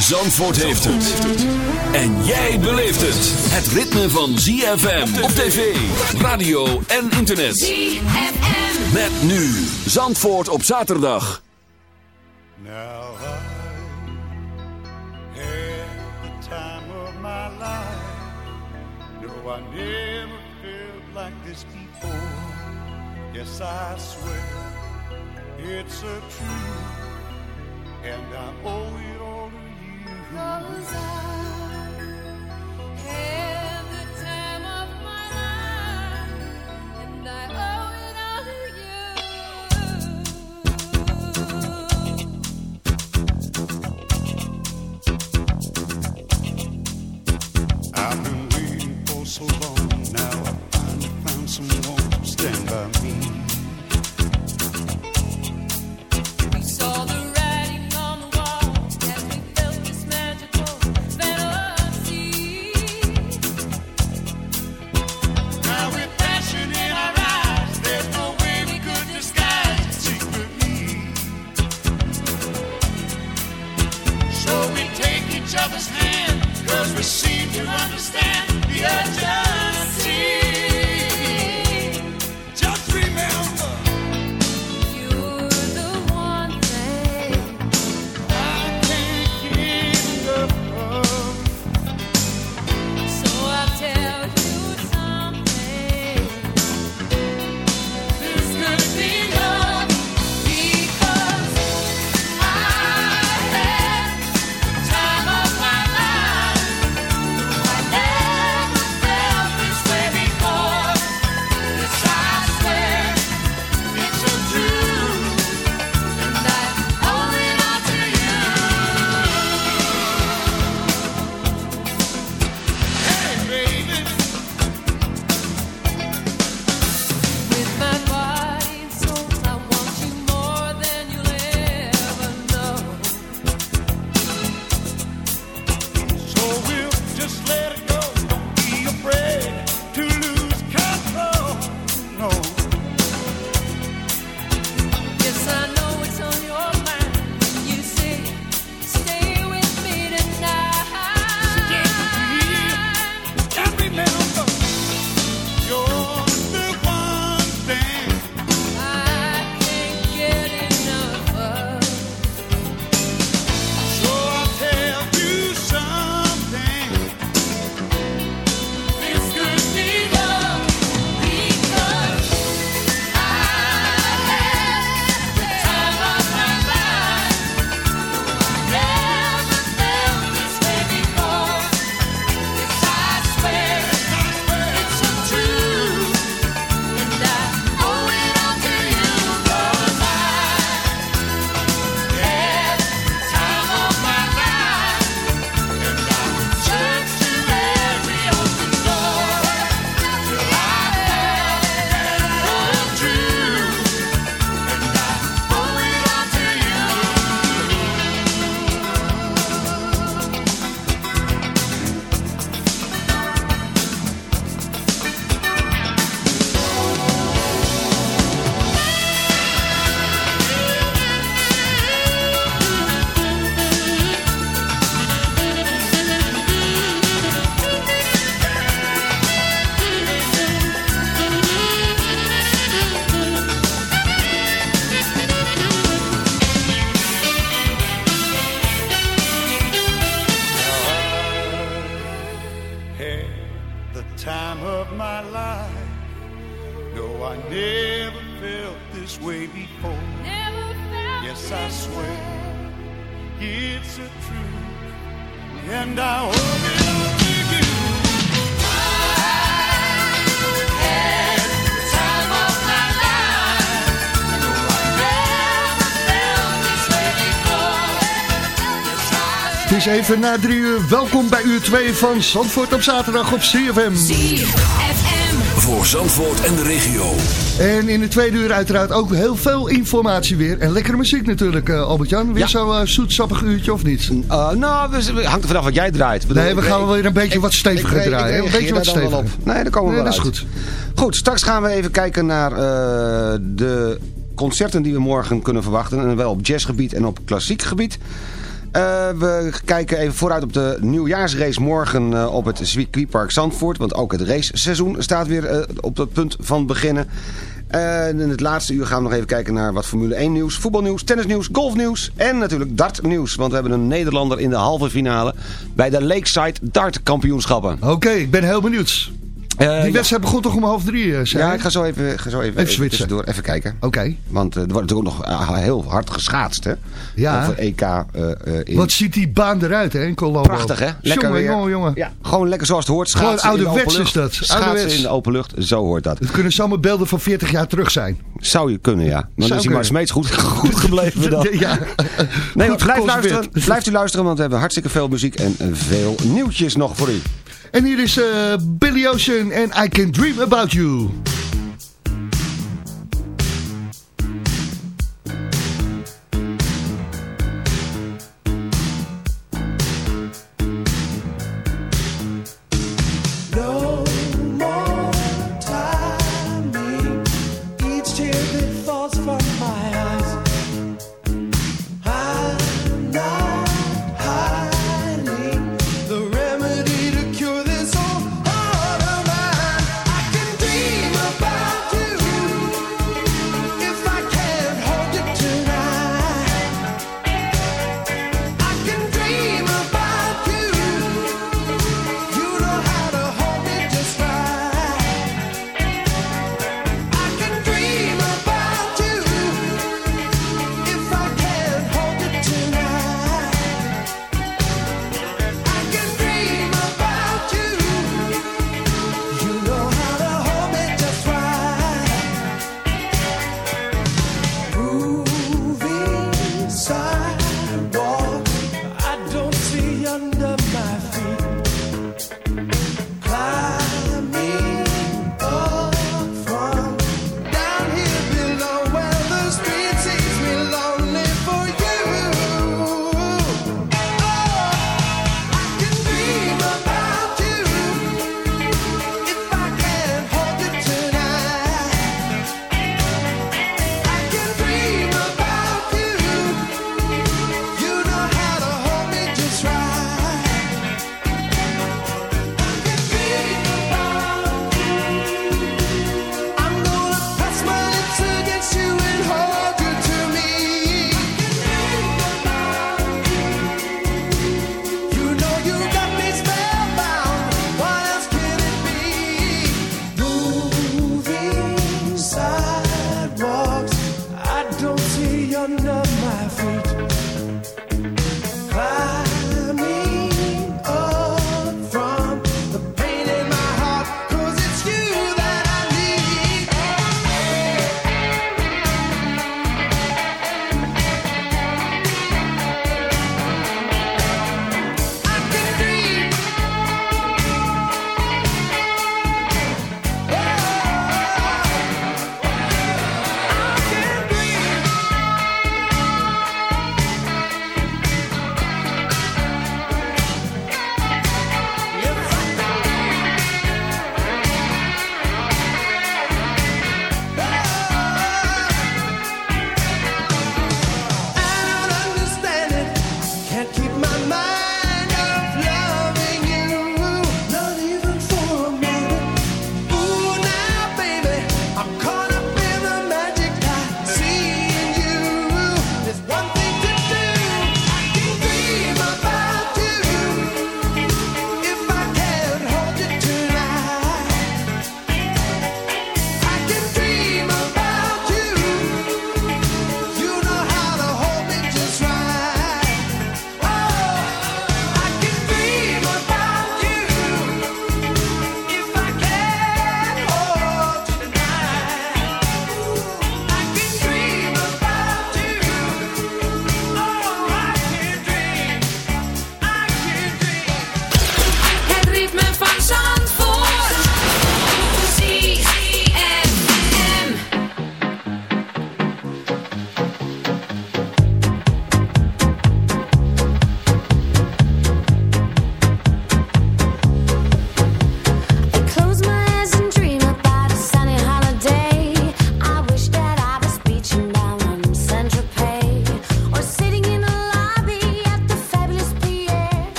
Zandvoort heeft het. En jij beleeft het. Het ritme van ZFM op tv, radio en internet. ZFM. Met nu Zandvoort op zaterdag. Now I had the time of my life. No, I never felt like this before. Yes, I swear it's a truth. And I owe you goes out. even na drie uur. Welkom bij uur 2 van Zandvoort op zaterdag op CFM. CFM. Voor Zandvoort en de regio. En in de tweede uur uiteraard ook heel veel informatie weer. En lekkere muziek natuurlijk, eh, Albert-Jan. Weer ja. zo'n uh, zoetsappig uurtje of niet? Uh, nou, we, hangt er vanaf wat jij draait. Nee, we gaan wel weer een beetje wat steviger draaien. Ik, een beetje wat steviger. Op. Nee, dat komen we wel dat is goed. Goed, straks gaan we even kijken naar de concerten die we morgen kunnen verwachten. En wel op jazzgebied en op klassiek gebied. Eh, we kijken even vooruit op de nieuwjaarsrace morgen eh, op het circuitpark Zandvoort. Want ook het raceseizoen staat weer eh, op het punt van beginnen. Eh, in het laatste uur gaan we nog even kijken naar wat Formule 1 nieuws, voetbalnieuws, tennisnieuws, golfnieuws en natuurlijk dartnieuws. Want we hebben een Nederlander in de halve finale bij de Lakeside Dart Kampioenschappen. Oké, ik ben heel benieuwd. Eh, Die ja. wedstrijd begon toch om half drie, eh, zei Ja, ik ga zo even, ga zo even, even, switchen. tussendoor even kijken. Oké. Want eh, er wordt natuurlijk ook nog heel hard geschaatst, hè? Ja. Over EK in. Wat ziet die baan eruit, hè, in Colombo? Prachtig, hè? Lekker jongen, weer. jongen, jongen. Ja, gewoon lekker zoals het hoort. Gewoon Schaatsen de ouderwets is dat. Schaatsen Ouderwets. in de open lucht, zo hoort dat. Het kunnen zomaar beelden van 40 jaar terug zijn. Zou je kunnen, ja. Maar dan Zou is hij maar. Smeets goed, goed gebleven dan. ja. Nee, Goed blijf luisteren, blijft u luisteren, want we hebben hartstikke veel muziek en eh, veel nieuwtjes nog voor u. En hier is eh, Billy Ocean en I Can Dream About You.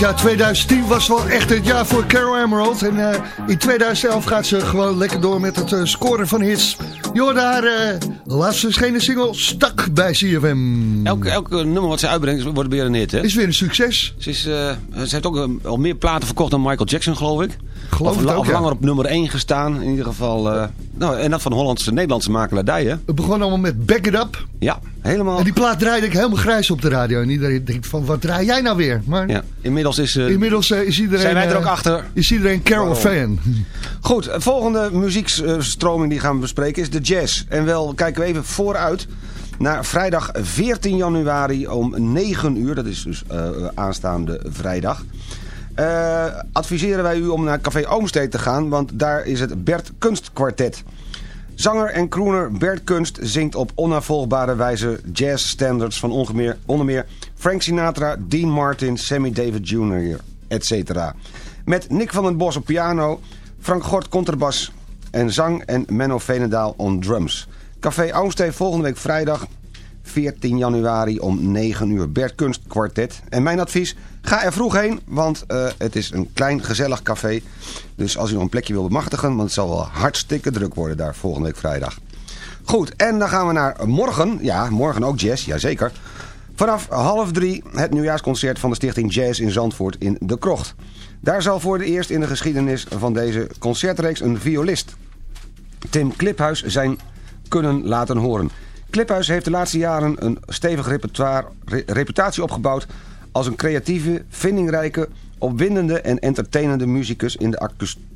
Jaar 2010 was wel echt het jaar voor Carol Emerald. En eh, in 2011 gaat ze gewoon lekker door met het eh, scoren van hits. Je hoorde haar eh, laatste verschenen single Stak bij CFM. Elk, elk nummer wat ze uitbrengt wordt weer een hit, hè? Is weer een succes. Ze, is, ze heeft ook al meer platen verkocht dan Michael Jackson, geloof ik. Geloof of, het ook, of ja. langer op nummer 1 gestaan. In ieder geval. eh, nou, en dat van Hollandse Nederlandse makelaardij, hè? Het begon allemaal met Back It Up. Ja, helemaal. En die plaat draaide ik helemaal grijs op de radio. En iedereen denkt van, wat draai jij nou weer? Maar Ja, inmiddels is... eh, inmiddels eh, is iedereen... zijn wij er ook achter. Is iedereen Carol fan. Goed, de volgende muziekstroming die gaan we bespreken is de jazz. En wel kijken we even vooruit naar vrijdag 14 januari om 9 uur. Dat is dus aanstaande vrijdag. Eh, adviseren wij u om naar Café Oomsteed te gaan, want daar is het Bert Kunstkwartet. Zanger en crooner Bert Kunst zingt op onafvolgbare wijze jazzstandards van onder meer Frank Sinatra, Dean Martin, Sammy David Jr. etc. Met Nick van den Bos op piano, Frank Gort contrabas en zang en Menno Veenendaal on drums. Café Oomstee volgende week vrijdag 14 januari om 9 uur Bert Kunst Kwartet. En mijn advies, ga er vroeg heen, want eh, het is een klein gezellig café. Dus als u nog een plekje wil bemachtigen, want het zal wel hartstikke druk worden daar volgende week vrijdag. Goed, en dan gaan we naar morgen. Ja, morgen ook jazz, jazeker. Vanaf half drie het nieuwjaarsconcert van de stichting Jazz in Zandvoort in De Krocht. Daar zal voor de eerst in de geschiedenis van deze concertreeks een violist Tim Kliphuis zijn kunnen laten horen. Kliphuis heeft de laatste jaren een stevig repertoire, re- reputatie opgebouwd... als een creatieve, vindingrijke, opwindende en entertainende muzikus in de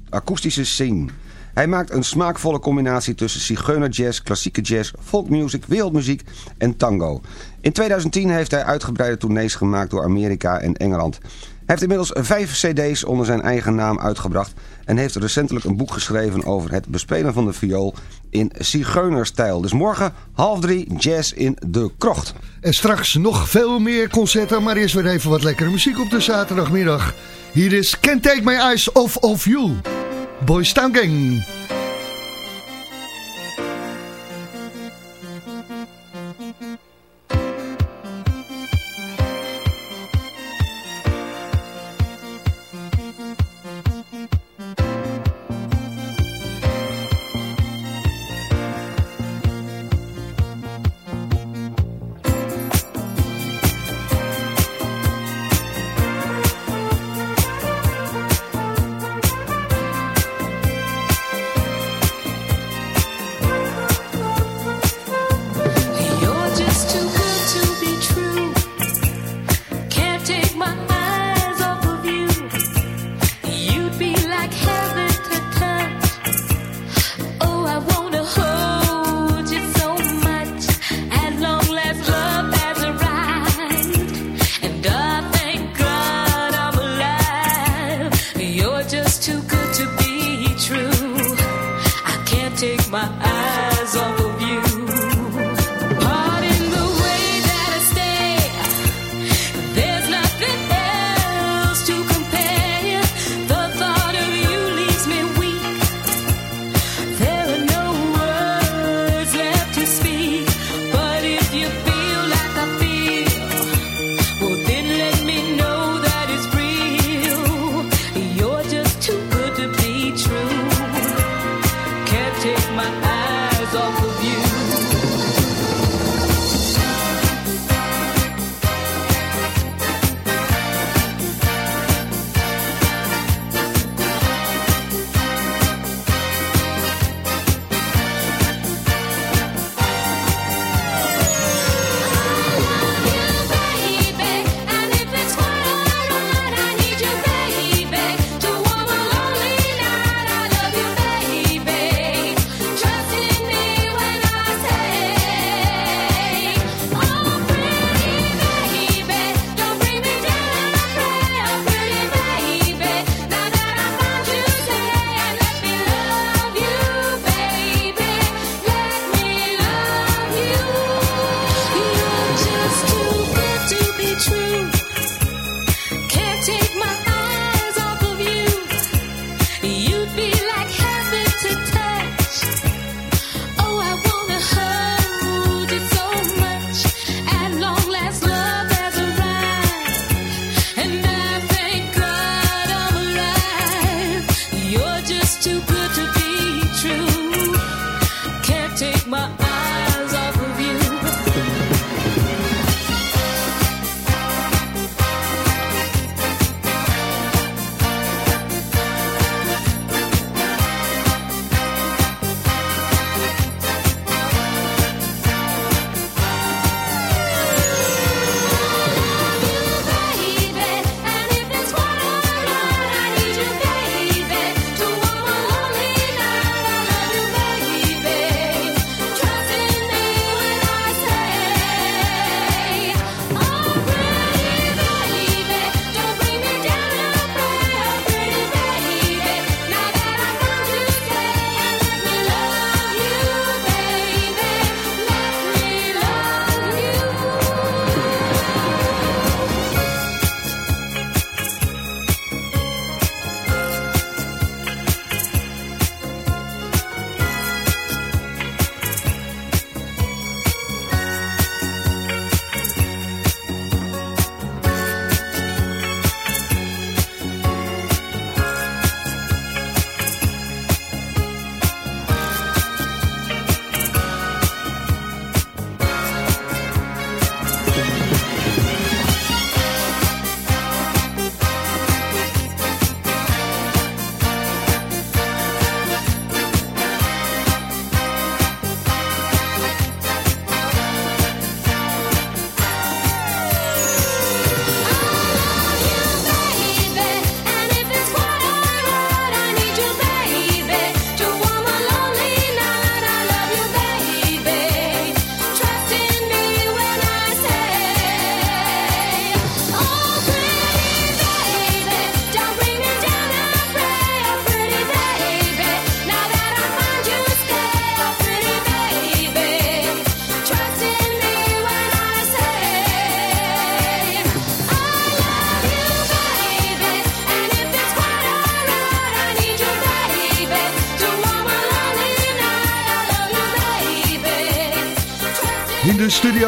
akoestische scene. Hij maakt een smaakvolle combinatie tussen zigeunerjazz, klassieke jazz, folkmuziek, wereldmuziek en tango. In 2010 heeft hij uitgebreide tournees gemaakt door Amerika en Engeland. Hij heeft inmiddels vijf cd's onder zijn eigen naam uitgebracht... en heeft recentelijk een boek geschreven over het bespelen van de viool in zigeunerstijl. Dus morgen half drie jazz in de krocht. En straks nog veel meer concerten, maar eerst weer even wat lekkere muziek op de zaterdagmiddag. Hier is Can't Take My Eyes Off of You. Boys Town. It's too good to be true. I can't take my eyes off.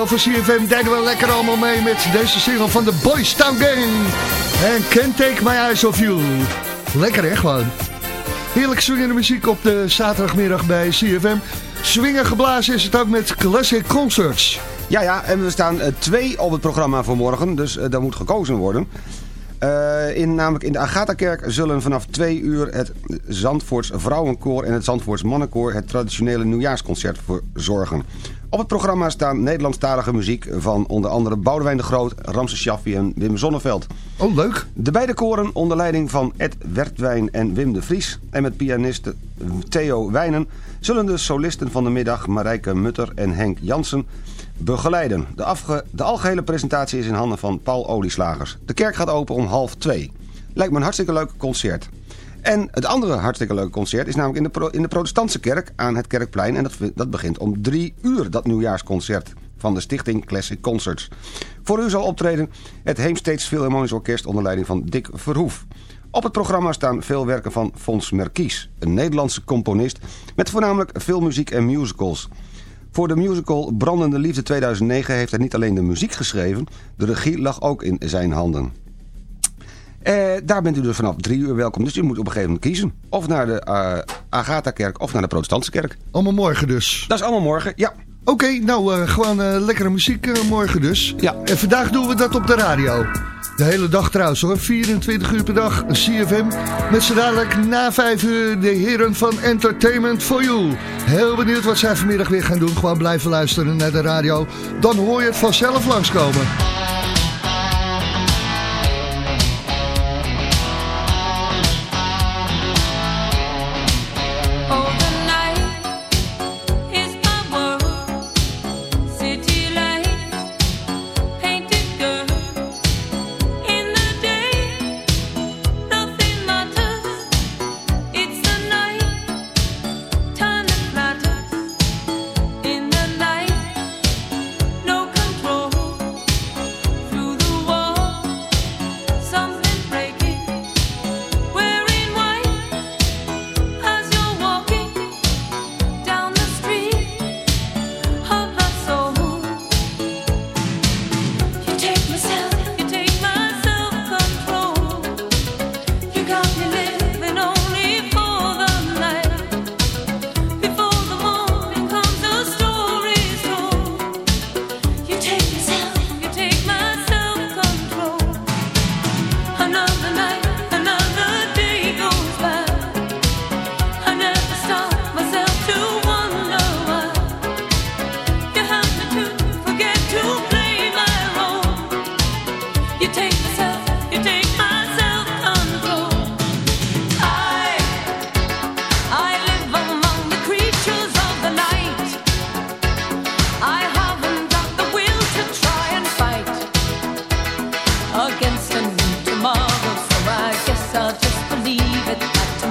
Studio van CFM deden we lekker allemaal mee met deze single van de Boys Town Gang. En Can't Take My Eyes Off You. Lekker hè, gewoon. Heerlijk swingende muziek op de zaterdagmiddag bij CFM. Swingen geblazen is het ook met Classic Concerts. Ja, ja, en we staan eh, twee op het programma voor morgen, dus uh, daar moet gekozen worden. Uh, in, namelijk in de Agatha-kerk zullen vanaf twee uur het Zandvoorts Vrouwenkoor en het Zandvoorts Mannenkoor het traditionele nieuwjaarsconcert verzorgen. Op het programma staan Nederlandstalige muziek van onder andere Boudewijn de Groot, Ramses Shaffi en Wim Zonneveld. Oh, leuk. De beide koren onder leiding van Ed Wertwijn en Wim de Vries en met pianist Theo Wijnen zullen de solisten van de middag Marijke Mutter en Henk Jansen begeleiden. De, afge, de algehele presentatie is in handen van Paul Olieslagers. De kerk gaat open om half twee. Lijkt me een hartstikke leuk concert. En het andere hartstikke leuke concert is namelijk in de, in de protestantse kerk aan het Kerkplein. En dat, dat begint om drie uur, dat nieuwjaarsconcert van de stichting Classic Concerts. Voor u zal optreden het Heemsteeds Philharmonisch Orkest onder leiding van Dick Verhoef. Op het programma staan veel werken van Fons Merkies, een Nederlandse componist met voornamelijk filmmuziek en musicals. Voor de musical Brandende Liefde 2009 heeft hij niet alleen de muziek geschreven, de regie lag ook in zijn handen. Eh, daar bent u dus vanaf drie uur welkom. Dus u moet op een gegeven moment kiezen. Of naar de uh, Agatha-kerk of naar de protestantse kerk. Allemaal morgen dus. Dat is allemaal morgen, ja. Oké, okay, nou uh, gewoon lekkere muziek morgen dus. Ja. En vandaag doen we dat op de radio. De hele dag trouwens hoor, 24 uur per dag, CFM. Met z'n dadelijk na 5 uur de heren van Entertainment for You. Heel benieuwd wat zij vanmiddag weer gaan doen. Gewoon blijven luisteren naar de radio. Dan hoor je het vanzelf langskomen.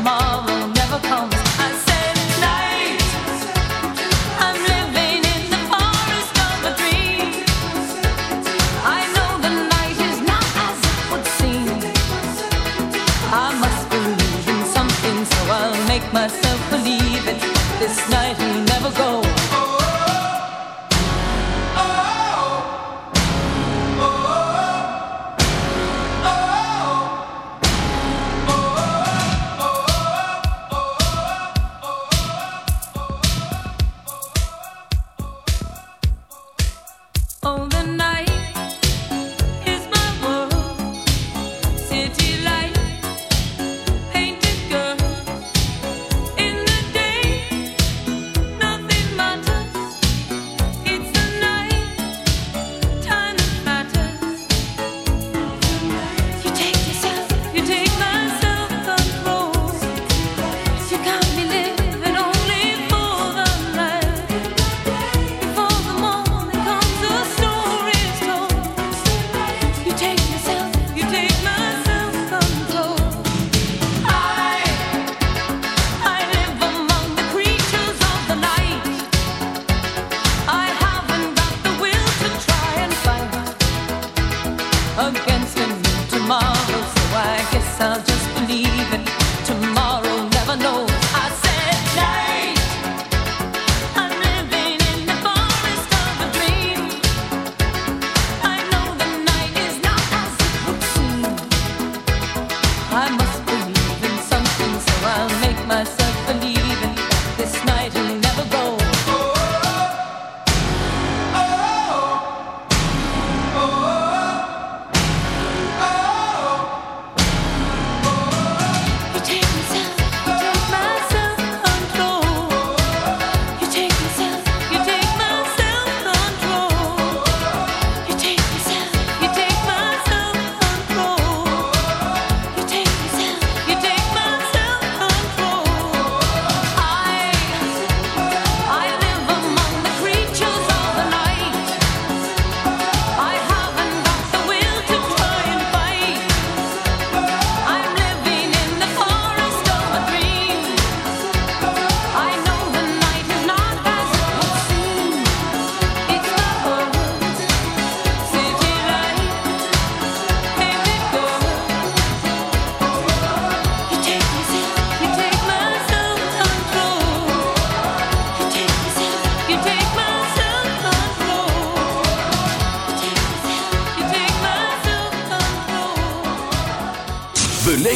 In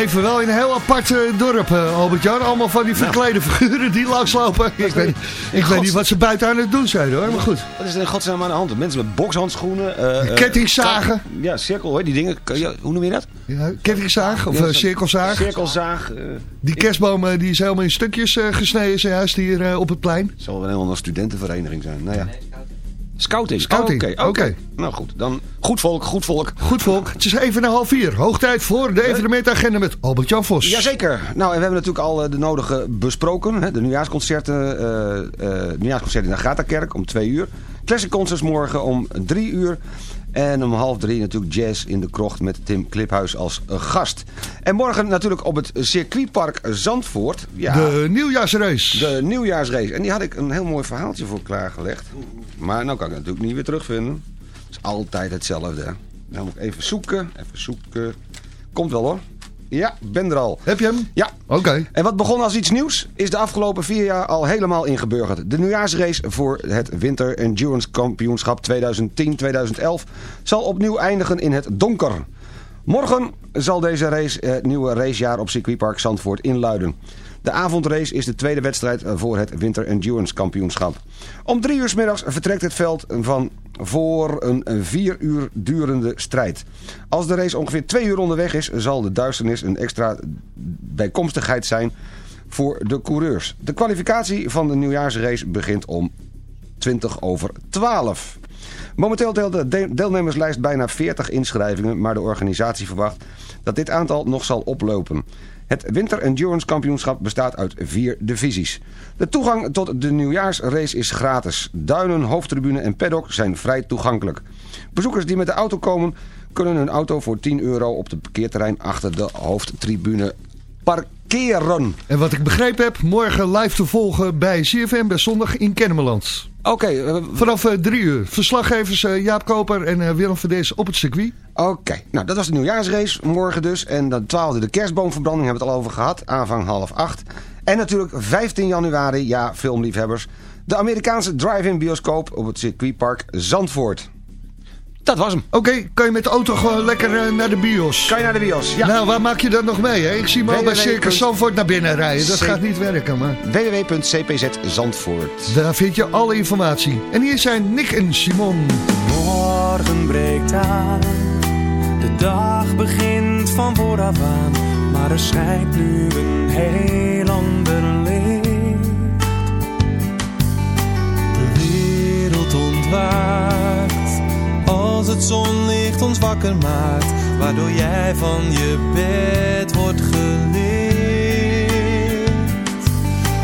We leven wel in een heel apart eh, dorp, eh, Albert-Jan. Allemaal van die verklede figuren die langslopen. Ik weet, ik weet niet wat ze buiten aan het doen zijn hoor, maar goed. Wat is er in godsnaam aan de hand? Mensen met bokshandschoenen. eh, Kettingzagen. Ja, cirkel, hoor, die dingen. Hoe noem je dat? Ja, kettingzaag of cirkelzaag. Cirkelzaag. Die kerstboom die is helemaal in stukjes gesneden zojuist hier op het plein. Het zal wel helemaal een studentenvereniging zijn. Nou ja. Scouting. Scouting, Oh, Oké, oké. Nou goed, dan goed volk, goed volk. Goed volk, het is even na half vier. Hoog tijd voor de evenementagenda met Albert-Jan Vos. Jazeker. Nou, en we hebben natuurlijk al eh, de nodige besproken. Hè? De nieuwjaarsconcerten. eh eh nieuwjaarsconcert in de Agatha-kerk om twee uur. Classic Concerts morgen om drie uur. En om half drie natuurlijk jazz in de krocht met Tim Kliphuis als gast. En morgen natuurlijk op het circuitpark Zandvoort. Ja, De nieuwjaarsrace. de nieuwjaarsrace. En die had ik een heel mooi verhaaltje voor klaargelegd. Maar nou kan ik het natuurlijk niet weer terugvinden. Het is altijd hetzelfde. hè. Nou moet ik even zoeken. Even zoeken. Komt wel hoor. Ja, ben er al. Heb je hem? Ja. Oké. En wat begon als iets nieuws, is de afgelopen vier jaar al helemaal ingeburgerd. De nieuwjaarsrace voor het Winter Endurance Kampioenschap 2010-2011 zal opnieuw eindigen in het donker. Morgen zal deze race het nieuwe racejaar op circuitpark Zandvoort inluiden. De avondrace is de tweede wedstrijd voor het Winter Endurance Kampioenschap. Om drie uur 's middags vertrekt het veld van voor een vier uur durende strijd. Als de race ongeveer twee uur onderweg is, zal de duisternis een extra bijkomstigheid zijn voor de coureurs. De kwalificatie van de nieuwjaarsrace begint om 20 over 12. Momenteel telt de de- deelnemerslijst bijna 40 inschrijvingen, maar de organisatie verwacht dat dit aantal nog zal oplopen. Het Winter Endurance Kampioenschap bestaat uit vier divisies. De toegang tot de nieuwjaarsrace is gratis. Duinen, hoofdtribune en paddock zijn vrij toegankelijk. Bezoekers die met de auto komen kunnen hun auto voor 10 euro op het parkeerterrein achter de hoofdtribune parkeren. En wat ik begrepen heb, morgen live te volgen bij CFM bij zondag in Kennemerland. Oké, eh, Vanaf eh, drie uur. Verslaggevers eh, Jaap Koper en eh, Willem van Dees op het circuit. Oké, nou dat was de nieuwjaarsrace morgen dus. En de 12e de kerstboomverbranding hebben we het al over gehad. Aanvang half acht. En natuurlijk 15 januari, ja filmliefhebbers. De Amerikaanse drive-in bioscoop op het circuitpark Zandvoort. Dat was hem. Oké, kan je met de auto gewoon lekker eh, naar de bios? Kan je naar de bios? Ja. Nou, waar maak je dat nog mee? Hè? Ik zie me al bij. Circus Zandvoort naar binnen rijden. Dat C- gaat niet werken, maar www.cpz Zandvoort. daar vind je alle informatie. En hier zijn Nick en Simon. Morgen breekt aan, de dag begint van vooraf aan, maar er schijnt nu een heel ander licht. De wereld ontwaakt, als het zonlicht ons wakker maakt, waardoor jij van je bed wordt gelicht.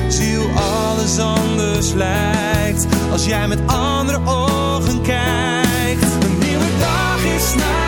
Zie hoe alles anders lijkt Als jij met andere ogen kijkt Een nieuwe dag is nabij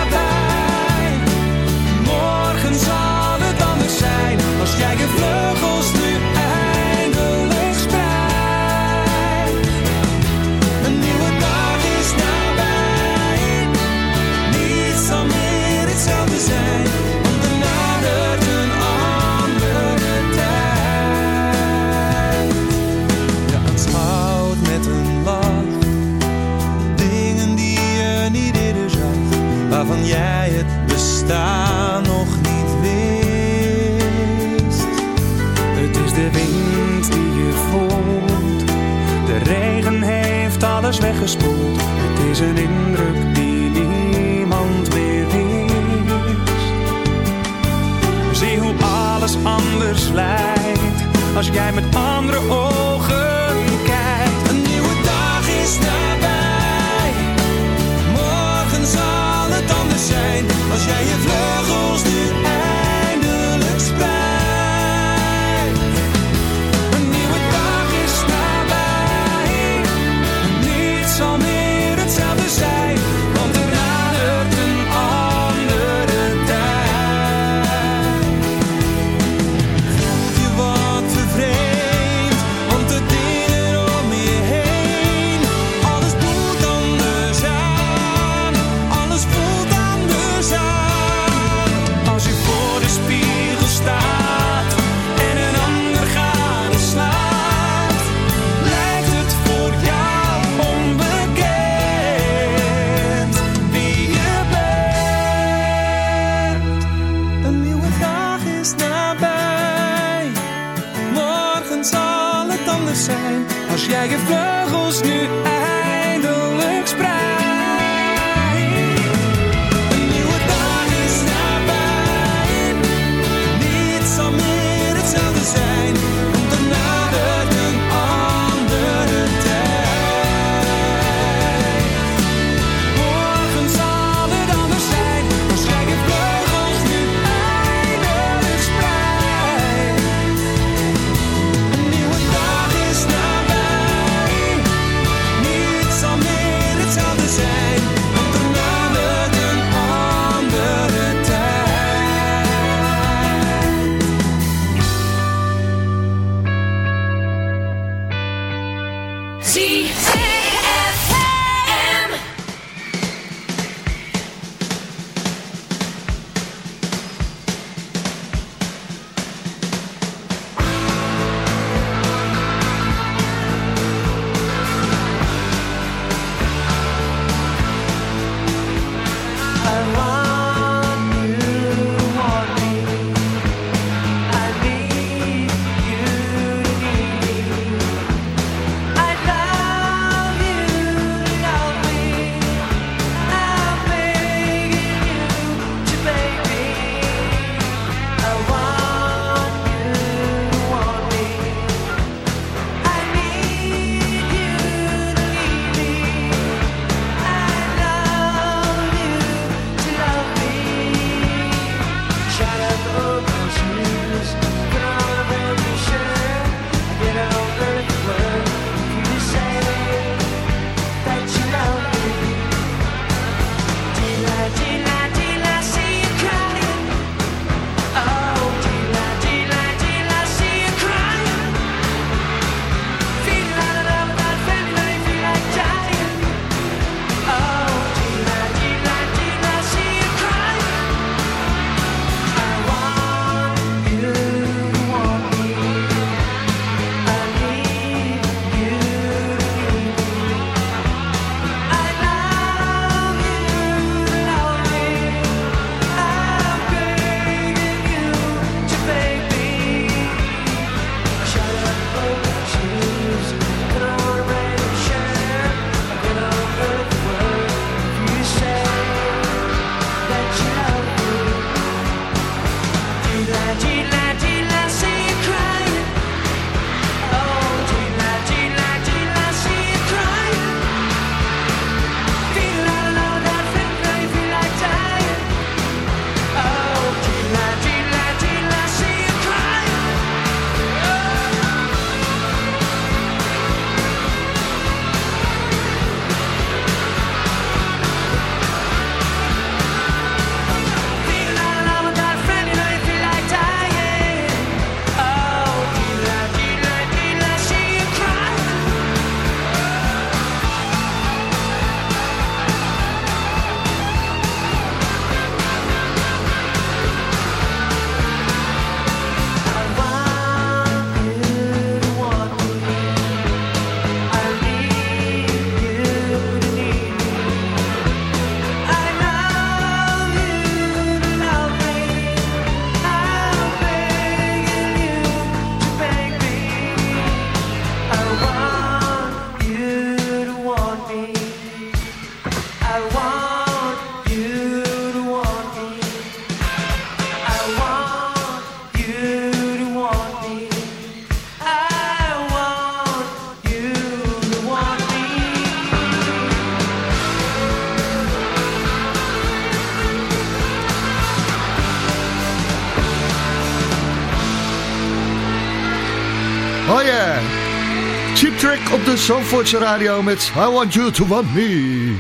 Zandvoortse radio met I Want You To Want Me.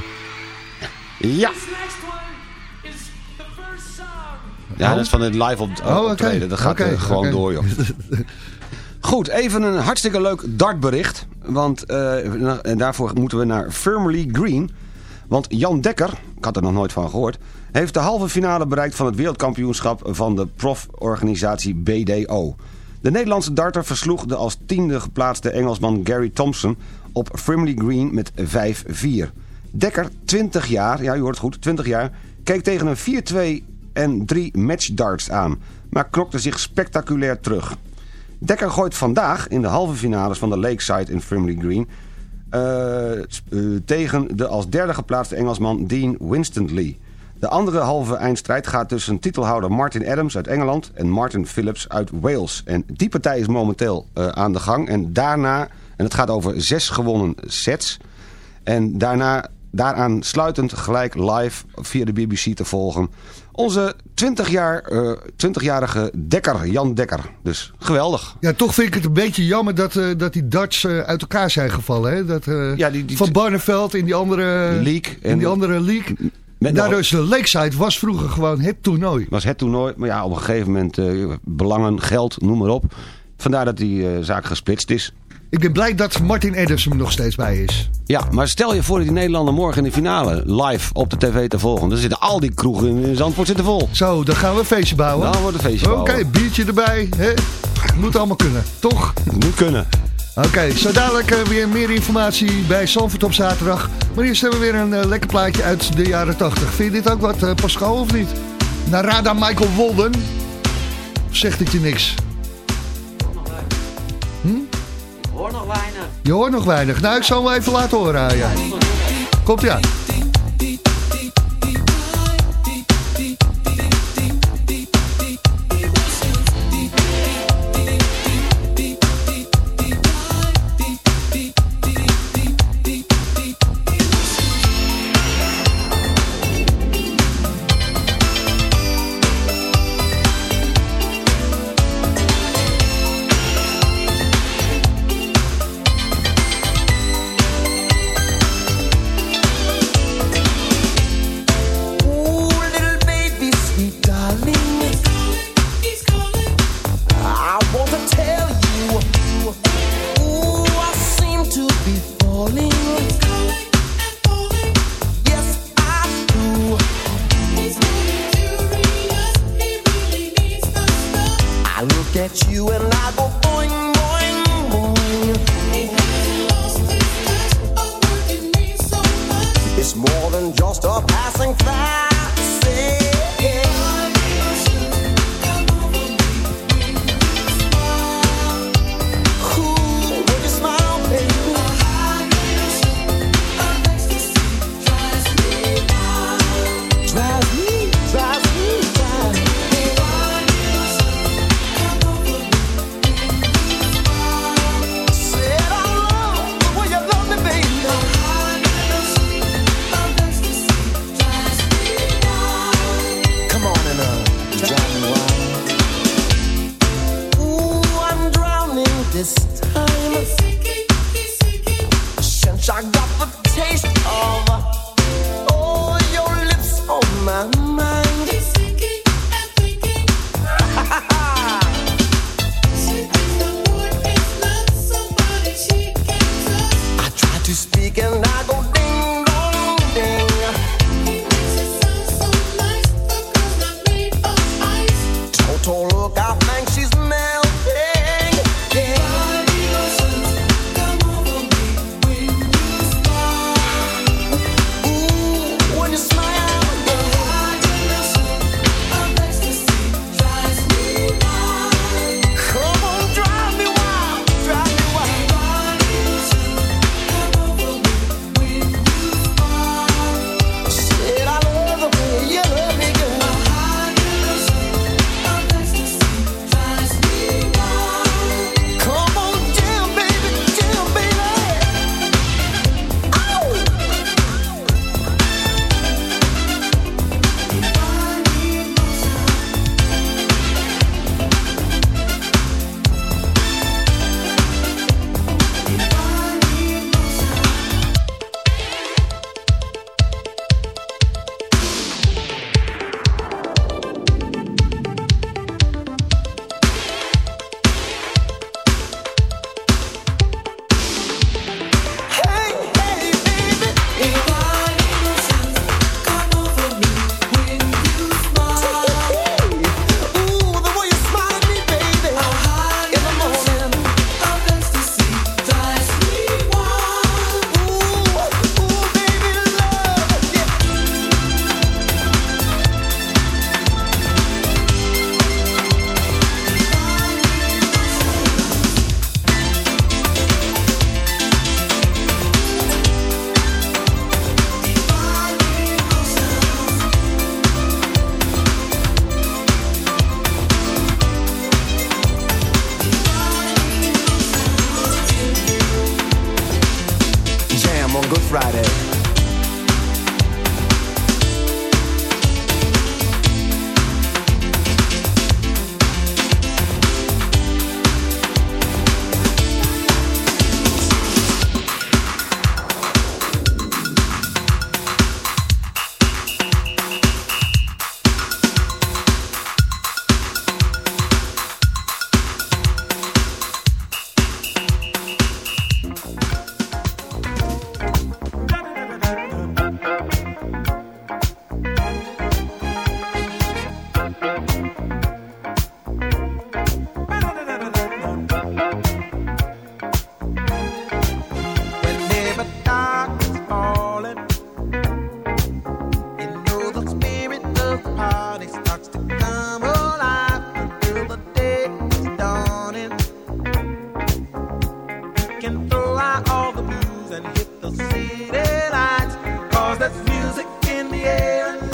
Ja. Ja, dat is van het live op Oh, oké. optreden. Dat gaat eh, gewoon door, joh. Goed, even een hartstikke leuk dartbericht. Want eh, en daarvoor moeten we naar Firmly Green. Want Jan Dekker, ik had er nog nooit van gehoord... heeft de halve finale bereikt van het wereldkampioenschap van de proforganisatie BDO. De Nederlandse darter versloeg de als tiende geplaatste Engelsman Gary Thompson... op Firmly Green met 5-4. Dekker, 20 jaar, ja u hoort goed, 20 jaar... keek tegen een 4-2 en 3 matchdarts aan... maar knokte zich spectaculair terug. Dekker gooit vandaag in de halve finales van de Lakeside in Firmly Green... eh, eh, tegen de als derde geplaatste Engelsman Dean Winstonley. De andere halve eindstrijd gaat tussen titelhouder Martin Adams uit Engeland... en Martin Phillips uit Wales. En die partij is momenteel eh, aan de gang. En daarna, en het gaat over zes gewonnen sets... En daarna, daaraan sluitend gelijk live via de BBC te volgen. Onze 20 jaar, eh, 20-jarige Dekker, Jan Dekker. Dus geweldig. Ja, toch vind ik het een beetje jammer dat, eh, dat die darts eh, uit elkaar zijn gevallen. Hè? Dat, Ja, die- die- van Barneveld in die andere League In die andere league. Met Daardoor is de Lakeside was vroeger gewoon het toernooi. was het toernooi. Maar ja, op een gegeven moment eh, belangen, geld, noem maar op. Vandaar dat die eh, zaak gesplitst is. Ik ben blij dat Martin Edens er nog steeds bij is. Ja, maar stel je voor dat die Nederlander morgen in de finale live op de tv te volgen. Dan zitten al die kroegen in Zandvoort zitten vol. Zo, dan gaan we een feestje bouwen. Dan wordt een feestje Oké, bouwen. biertje erbij. Hè? Moet allemaal kunnen, toch? Moet kunnen. Oké, zo dadelijk eh, weer meer informatie bij Zandvoort op zaterdag. Maar eerst hebben we weer een eh, lekker plaatje uit de jaren 80. Vind je dit ook wat, eh, Pascal, of niet? Narada Michael Walden. Of zegt het je niks? Hm? Hoor nog weinig. Je hoort nog weinig. Nou, ik zal hem even laten horen je. Komt ie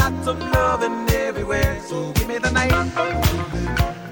lots of loving everywhere. So give me the night.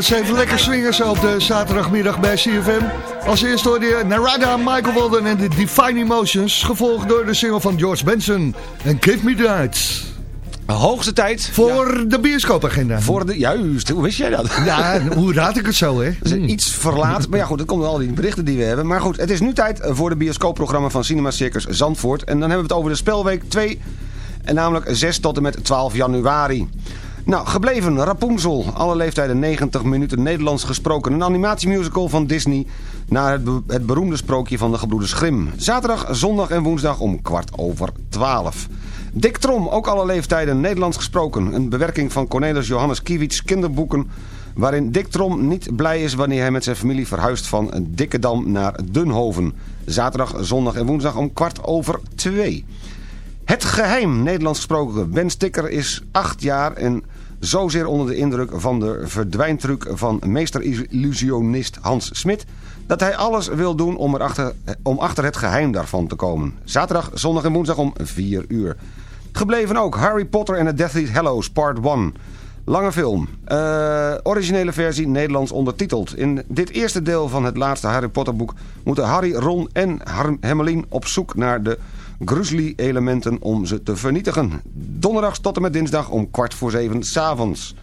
Dat is even lekker swingen zo op de zaterdagmiddag bij CFM. Als eerste hoorde je Narada, Michael Walden en de Divine Emotions. Gevolgd door de single van George Benson en Give Me The Night. Hoogste tijd. Voor de bioscoopagenda. Voor de, juist, hoe wist jij dat? Ja, hoe raad ik het zo, hè? Is iets verlaat. Maar ja goed, dat komt door al die berichten die we hebben. Maar goed, het is nu tijd voor de bioscoopprogramma van Cinema Circus Zandvoort. En dan hebben we het over de spelweek 2. En namelijk 6 tot en met 12 januari. Nou, gebleven Rapunzel. Alle leeftijden 90 minuten Nederlands gesproken. Een animatiemusical van Disney. Naar het, het beroemde sprookje van de gebroeders Grimm. Zaterdag, zondag en woensdag om kwart over 12. Dick Trom, ook alle leeftijden Nederlands gesproken. Een bewerking van Cornelis Johannes Kiewits kinderboeken... waarin Dick Trom niet blij is wanneer hij met zijn familie verhuist van Dikkedam naar Dunhoven. Zaterdag, zondag en woensdag om kwart over twee. Het geheim, Nederlands gesproken. Ben Stikker is acht jaar en zozeer onder de indruk van de verdwijntruc van meester-illusionist Hans Smit... dat hij alles wil doen om, erachter, om achter het geheim daarvan te komen. Zaterdag, zondag en woensdag om 4 uur. Gebleven ook Harry Potter en the Deathly Hallows Part 1... Lange film. Eh, originele versie Nederlands ondertiteld. In dit eerste deel van het laatste Harry Potter boek... moeten Harry, Ron en Hermeline op zoek naar de grizzly-elementen om ze te vernietigen. Donderdags tot en met dinsdag om kwart voor zeven s'avonds.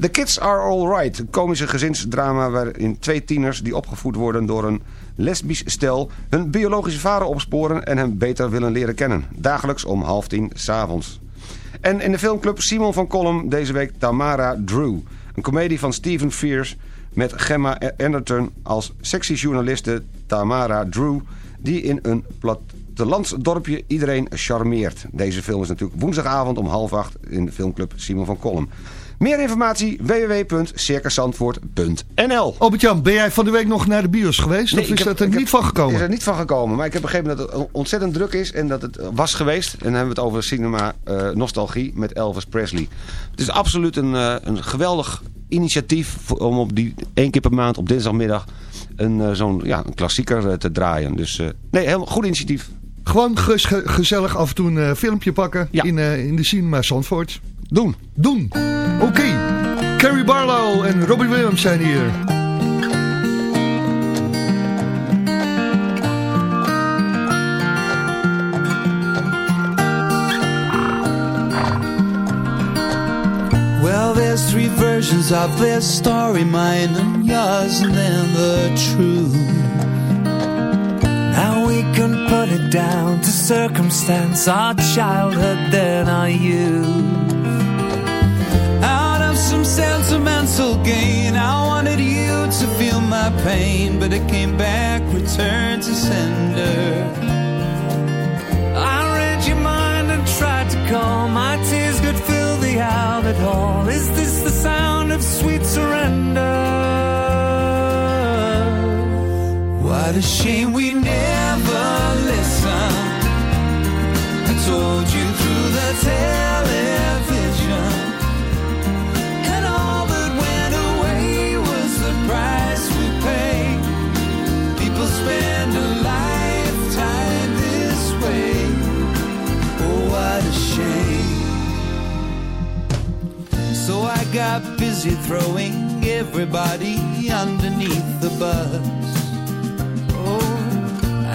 The Kids Are Alright, een komische gezinsdrama waarin twee tieners die opgevoed worden door een lesbisch stel hun biologische vader opsporen en hem beter willen leren kennen. Dagelijks om half tien s'avonds. En in de filmclub Simon van Kolm deze week Tamara Drew. Een komedie van Steven Fierce met Gemma Anderton als sexy journaliste Tamara Drew... die in een plattelandsdorpje iedereen charmeert. Deze film is natuurlijk woensdagavond om half acht in de filmclub Simon van Kolm. Meer informatie www.circusandvoort.nl Albert-Jan, ben jij van de week nog naar de bios geweest? Nee, of is heb- dat er niet heb- van gekomen? is er niet van gekomen. Maar ik heb begrepen dat het ontzettend druk is. En dat het was geweest. En dan hebben we het over cinema eh, nostalgie met Elvis Presley. Het is absoluut een, eh, een geweldig initiatief om op die één keer per maand op dinsdagmiddag een, eh, zo'n ja, een klassieker eh, te draaien. Dus eh, nee, heel goed initiatief. Gewoon gezellig af en toe een eh, filmpje pakken Ja. in, eh, in de cinema Zandvoort. Doen. Doen. Oké. Carrie Barlow en Robbie Williams zijn hier. Well, there's three versions of this story, mine and yours, and then the truth. Down to circumstance, our childhood, then our youth. Out of some sentimental gain, I wanted you to feel my pain, but it came back, returned to sender. I read your mind and tried to calm. My tears could fill the outlet hall. Is this the sound of sweet surrender? What a shame we never listened. I told you through the television. And all that went away was the price we paid. People spend a lifetime this way. Oh, what a shame. So I got busy throwing everybody underneath the bus.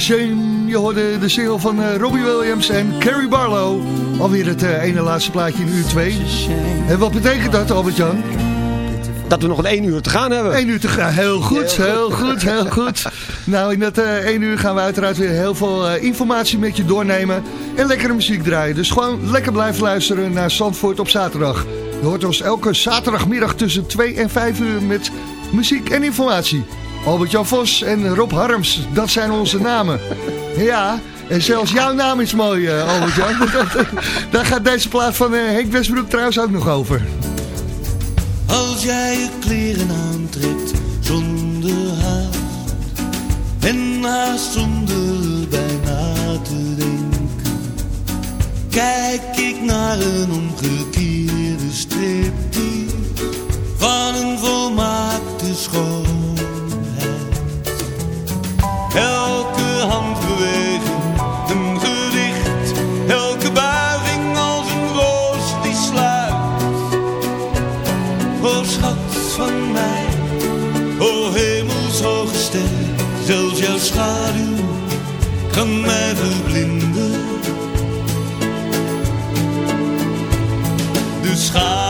Shame. Je hoorde de single van eh, Robbie Williams en Carrie Barlow. Alweer het eh, ene laatste plaatje in uur 2. En wat betekent dat, Albert-Jan? Dat we nog een één uur te gaan hebben. Eén uur te gaan. Heel goed, heel goed, heel goed. Nou, in dat eh één uur gaan we uiteraard weer heel veel informatie met je doornemen. En lekkere muziek draaien. Dus gewoon lekker blijven luisteren naar Zandvoort op zaterdag. Je hoort ons elke zaterdagmiddag tussen 2 en 5 uur met muziek en informatie. Albert-Jan Vos en Rob Harms, dat zijn onze namen. Ja, en zelfs jouw naam is mooi, eh, Albert-Jan. Daar gaat deze plaat van eh, Henk Westbroek trouwens ook nog over. Als jij je kleren aantrekt zonder haast En haast zonder bijna te denken Kijk ik naar een omgekeerde striptease Van een volmaakte schoonheid jouw schaduw kan mij verblinden. Dus ga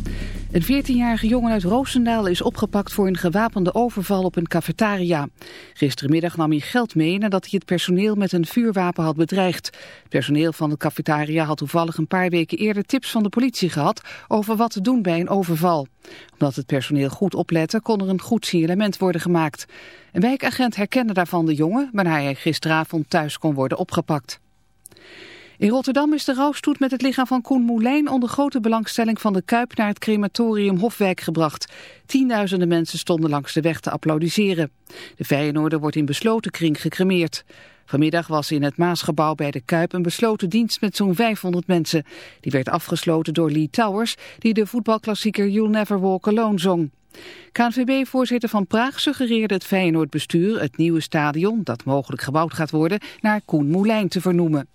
Een 14-jarige jongen uit Roosendaal is opgepakt voor een gewapende overval op een cafetaria. Gisterenmiddag nam hij geld mee nadat hij het personeel met een vuurwapen had bedreigd. Het personeel van de cafetaria had toevallig een paar weken eerder tips van de politie gehad over wat te doen bij een overval. Omdat het personeel goed oplette kon er een goed signalement worden gemaakt. Een wijkagent herkende daarvan de jongen, waarna hij gisteravond thuis kon worden opgepakt. In Rotterdam is de rouwstoet met het lichaam van Koen Moulijn onder grote belangstelling van de Kuip naar het crematorium Hofwijk gebracht. Tienduizenden mensen stonden langs de weg te applaudisseren. De Feyenoorder wordt in besloten kring gecremeerd. Vanmiddag was in het Maasgebouw bij de Kuip een besloten dienst met zo'n 500 mensen. Die werd afgesloten door Lee Towers, die de voetbalklassieker You'll Never Walk Alone zong. KNVB-voorzitter Van Praag suggereerde het Feyenoord-bestuur het nieuwe stadion, dat mogelijk gebouwd gaat worden, naar Koen Moulijn te vernoemen.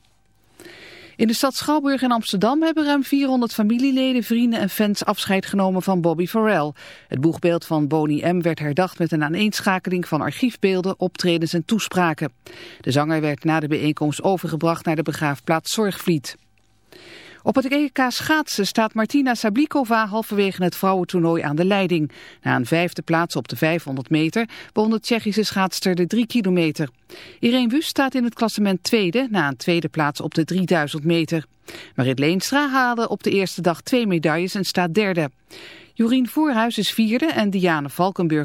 In de stad Schouwburg en Amsterdam hebben ruim 400 familieleden, vrienden en fans afscheid genomen van Bobby Farrell. Het boegbeeld van Boney M. werd herdacht met een aaneenschakeling van archiefbeelden, optredens en toespraken. De zanger werd na de bijeenkomst overgebracht naar de begraafplaats Zorgvliet. Op het EK schaatsen staat Martina Sablikova halverwege het vrouwentoernooi aan de leiding. Na een vijfde plaats op de 500 meter won de Tsjechische schaatster de 3 kilometer. Irene Wust staat in het klassement tweede na een tweede plaats op de 3000 meter. Marit Leenstra haalde op de eerste dag twee medailles en staat derde. Jorien Voorhuis is vierde en Diane Valkenburg